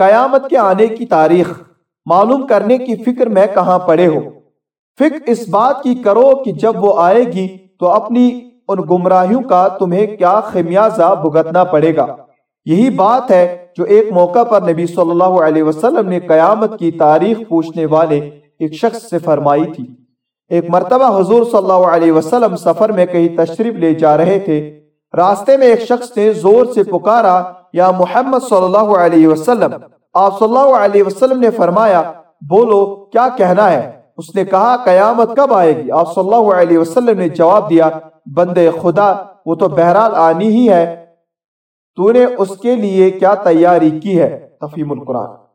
قیامت کے آنے کی تاریخ، معلوم کرنے کی فکر میں کہاں پڑے ہو۔ فکر اس بات کی کرو کہ جب وہ آئے گی تو اپنی ان گمراہیوں کا تمہیں کیا خمیازہ بھگتنا پڑے گا۔ یہی بات ہے جو ایک موقع پر نبی صلی اللہ علیہ وسلم نے قیامت کی تاریخ پوچھنے والے ایک شخص سے فرمائی تھی۔ ایک مرتبہ حضور صلی اللہ علیہ وسلم سفر میں کہیں تشریف لے جا رہے تھے۔ راستے میں ایک شخص نے زور سے پکارا، یا محمد صلی اللہ علیہ وسلم۔ آپ صلی اللہ علیہ وسلم نے فرمایا، بولو، کیا کہنا ہے؟ اس نے کہا، قیامت کب آئے گی؟ آپ صلی اللہ علیہ وسلم نے جواب دیا، بندے خدا، وہ تو بہرحال آنی ہی ہے۔ تو نے اس کے لیے کیا تیاری کی ہے؟ تفیم القرآن۔